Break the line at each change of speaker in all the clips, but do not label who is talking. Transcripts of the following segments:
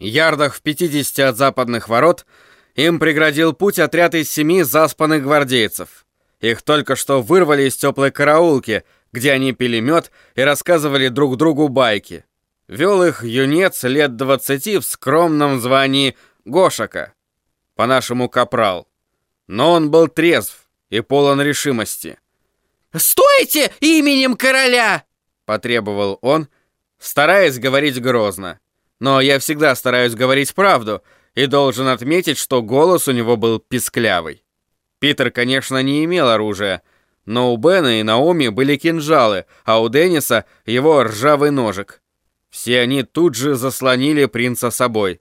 Ярдах в 50 от западных ворот им преградил путь отряд из семи заспанных гвардейцев. Их только что вырвали из теплой караулки, где они пили мед и рассказывали друг другу байки. Вел их юнец лет двадцати в скромном звании Гошака, по-нашему капрал. Но он был трезв и полон решимости.
«Стойте именем короля!»
— потребовал он, стараясь говорить грозно. Но я всегда стараюсь говорить правду и должен отметить, что голос у него был писклявый. Питер, конечно, не имел оружия, но у Бена и Наоми были кинжалы, а у Денниса его ржавый ножик. Все они тут же заслонили принца собой.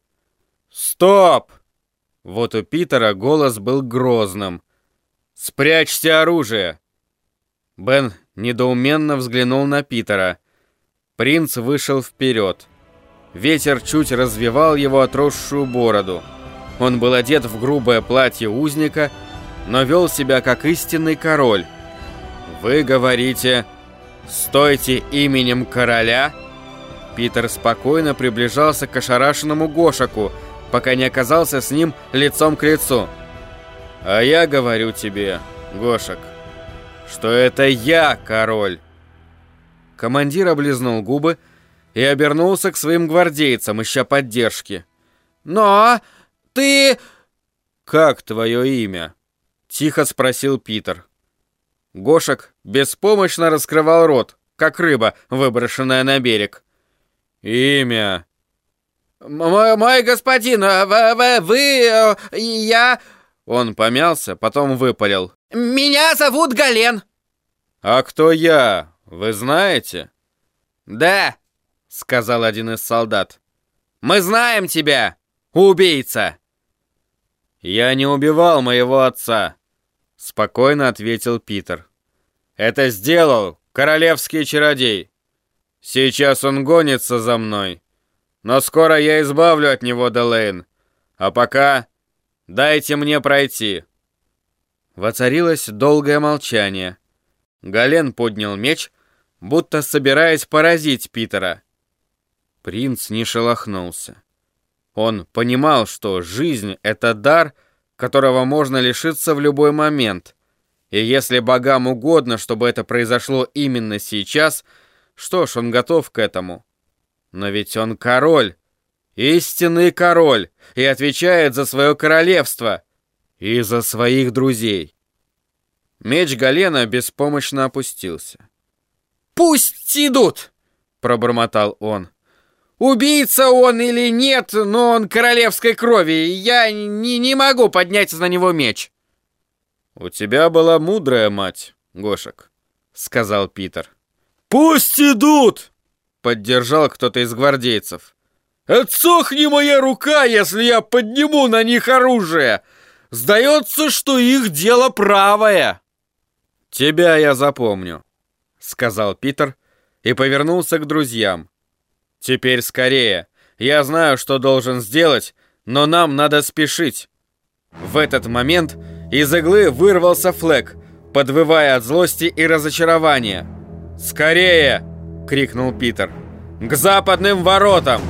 «Стоп!» Вот у Питера голос был грозным. «Спрячьте оружие!» Бен недоуменно взглянул на Питера. Принц вышел вперед. Ветер чуть развивал его отросшую бороду. Он был одет в грубое платье узника, но вел себя как истинный король. «Вы говорите, стойте именем короля?» Питер спокойно приближался к ошарашенному Гошаку, пока не оказался с ним лицом к лицу. «А я говорю тебе, Гошек, что это я король!» Командир облизнул губы и обернулся к своим гвардейцам, ища поддержки.
«Но ты...»
«Как твое имя?» — тихо спросил Питер. Гошек беспомощно раскрывал рот, как рыба, выброшенная на берег. «Имя...»
«Мой, мой господин, а вы, вы... Э, я...»
Он помялся, потом выпалил.
«Меня зовут Гален!»
«А кто я? Вы знаете?»
«Да», — сказал один из солдат. «Мы знаем тебя, убийца!»
«Я не убивал моего отца», — спокойно ответил Питер. «Это сделал королевский чародей. Сейчас он гонится за мной, но скоро я избавлю от него Делейн. А пока Дайте мне пройти!» Воцарилось долгое молчание. Гален поднял меч, будто собираясь поразить Питера. Принц не шелохнулся. Он понимал, что жизнь — это дар, которого можно лишиться в любой момент. И если богам угодно, чтобы это произошло именно сейчас, что ж, он готов к этому. Но ведь он король, истинный король, и отвечает за свое королевство и за своих друзей. Меч Галена беспомощно опустился.
«Пусть идут!» — пробормотал он. «Убийца он или нет, но он королевской крови, и я не, не могу поднять на него меч».
«У тебя была мудрая мать, Гошек», — сказал Питер.
«Пусть идут!»
— поддержал кто-то из гвардейцев.
Отсохни моя рука, если я подниму на них оружие! Сдается, что их дело правое!»
«Тебя я запомню», — сказал Питер и повернулся к друзьям. «Теперь скорее. Я знаю, что должен сделать, но нам надо спешить». В этот момент из иглы вырвался Флэк, подвывая от злости и разочарования. «Скорее!» — крикнул Питер. «К западным воротам!»